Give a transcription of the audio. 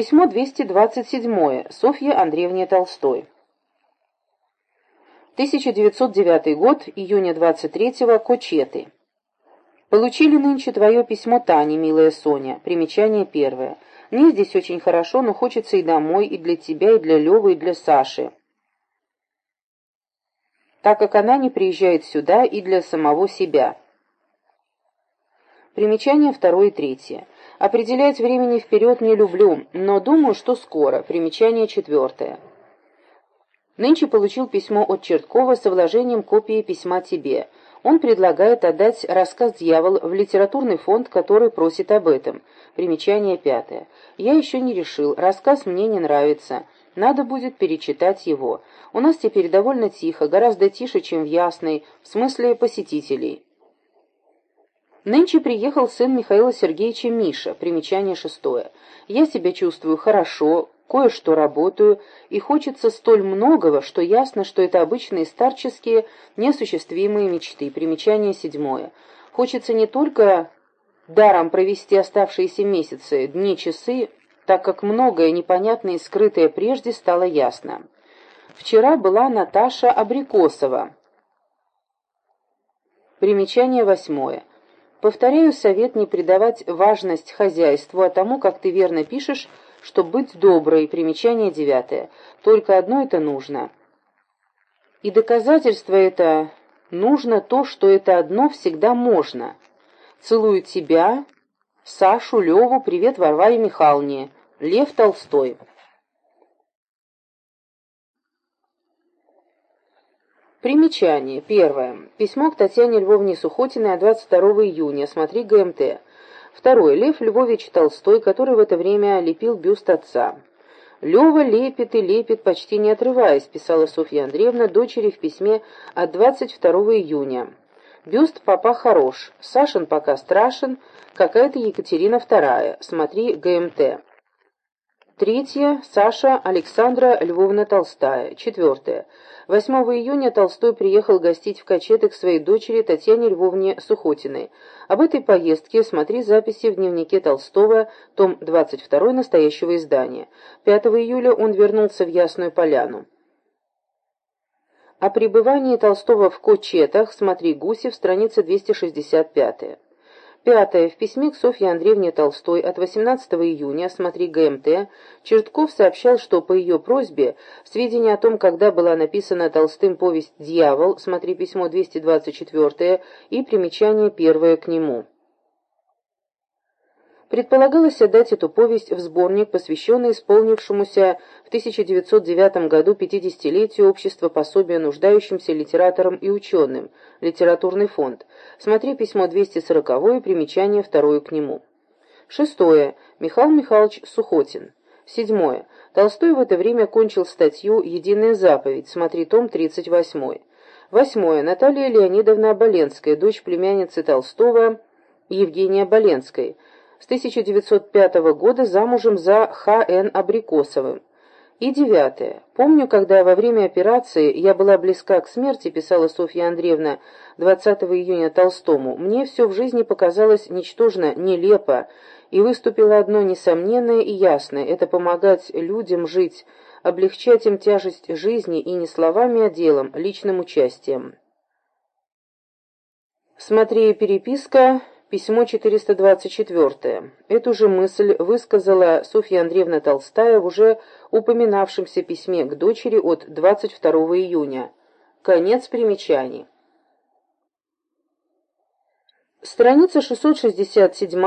Письмо 227. Софья Андреевне Толстой. 1909 год, июня 23-го, Кочеты. Получили нынче твое письмо Тане, милая Соня. Примечание первое. Мне здесь очень хорошо, но хочется и домой, и для тебя, и для Левы, и для Саши. Так как она не приезжает сюда и для самого себя. Примечание второе и третье. Определять времени вперед не люблю, но думаю, что скоро. Примечание четвертое. Нынче получил письмо от Черткова со вложением копии письма тебе. Он предлагает отдать рассказ «Дьявол» в литературный фонд, который просит об этом. Примечание пятое. Я еще не решил, рассказ мне не нравится. Надо будет перечитать его. У нас теперь довольно тихо, гораздо тише, чем в Ясной, в смысле посетителей. Нынче приехал сын Михаила Сергеевича Миша, примечание шестое. Я себя чувствую хорошо, кое-что работаю, и хочется столь многого, что ясно, что это обычные старческие, неосуществимые мечты, примечание седьмое. Хочется не только даром провести оставшиеся месяцы, дни, часы, так как многое непонятное и скрытое прежде стало ясно. Вчера была Наташа Абрикосова. Примечание восьмое. Повторяю совет не придавать важность хозяйству, а тому, как ты верно пишешь, что быть доброй. Примечание девятое. Только одно это нужно. И доказательство это нужно то, что это одно всегда можно. Целую тебя, Сашу, Леву, привет Варваре Михайловне. Лев Толстой. Примечание. Первое. Письмо к Татьяне Львовне Сухотиной от 22 июня. Смотри ГМТ. Второе. Лев Львович Толстой, который в это время лепил бюст отца. «Лева лепит и лепит, почти не отрываясь», — писала Софья Андреевна дочери в письме от 22 июня. «Бюст папа хорош, Сашин пока страшен, какая-то Екатерина II. Смотри ГМТ». Третье. Саша Александра Львовна Толстая. Четвертое. 8 июня Толстой приехал гостить в Качеты к своей дочери Татьяне Львовне Сухотиной. Об этой поездке смотри записи в дневнике Толстого, том 22 настоящего издания. 5 июля он вернулся в Ясную Поляну. О пребывании Толстого в Кочетах смотри Гусев, страница 265. Пятое. В письме к Софье Андреевне Толстой от 18 июня, смотри ГМТ, Чертков сообщал, что по ее просьбе сведения о том, когда была написана Толстым повесть «Дьявол», смотри письмо 224 и примечание первое к нему. Предполагалось отдать эту повесть в сборник, посвященный исполнившемуся в 1909 году 50-летию общества пособия нуждающимся литераторам и ученым, литературный фонд. Смотри письмо 240 и примечание второе к нему. Шестое. Михаил Михайлович Сухотин. Седьмое. Толстой в это время кончил статью «Единая заповедь», смотри том 38. Восьмое. Наталья Леонидовна Оболенская, дочь племянницы Толстого Евгения Оболенской, с 1905 года замужем за Х.Н. Абрикосовым. И девятое. Помню, когда во время операции я была близка к смерти, писала Софья Андреевна 20 июня Толстому, мне все в жизни показалось ничтожно, нелепо, и выступило одно несомненное и ясное – это помогать людям жить, облегчать им тяжесть жизни и не словами, а делом, личным участием. Смотри переписка Письмо 424. Эту же мысль высказала Софья Андреевна Толстая в уже упоминавшемся письме к дочери от 22 июня. Конец примечаний. Страница 667